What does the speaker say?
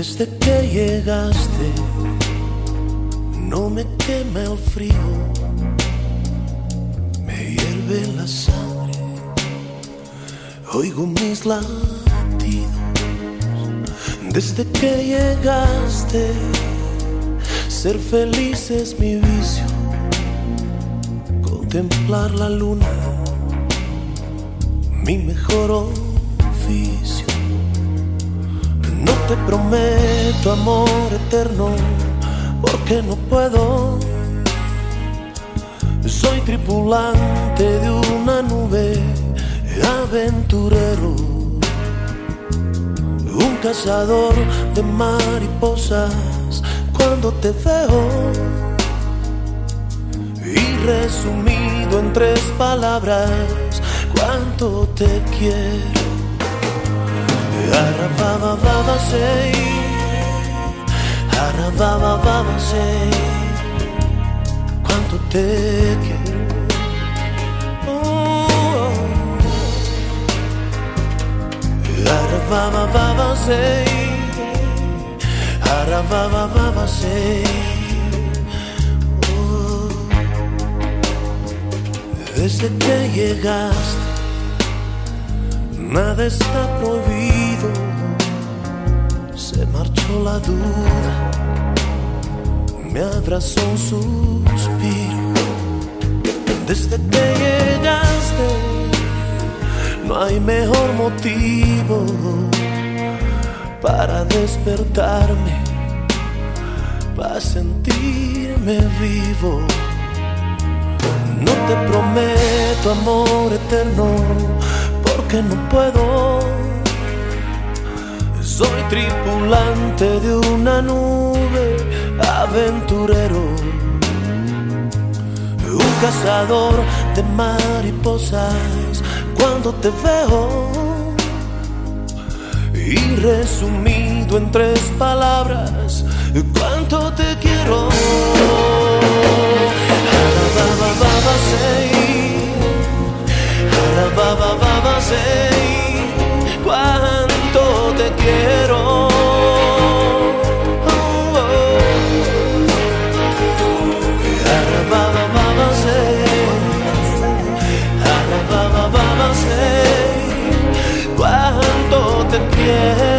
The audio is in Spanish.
Desde que llegaste, no me quema el frío, me hierve la sangre, oigo mis latidos. Desde que llegaste, ser feliz es mi vicio, contemplar la luna, mi mejor oficio. Te prometo amor eterno, porque no puedo. Soy tripulante de una nube, aventurero, un cazador de mariposas cuando te veo. Y resumido en tres palabras, cuánto te quiero. Arravava você Arravava você Quanto te quero Arravava você Arravava você Desde que chegaste. Nada está prohibido, se marchó la duda, me abrazó un suspiro. Desde que llegaste, no hay mejor motivo para despertarme, para sentirme vivo. No te prometo amor eterno que no puedo. Soy tripulante de una nube, aventurero, un cazador de mariposas. Cuando te veo, y resumido en tres palabras, yeah.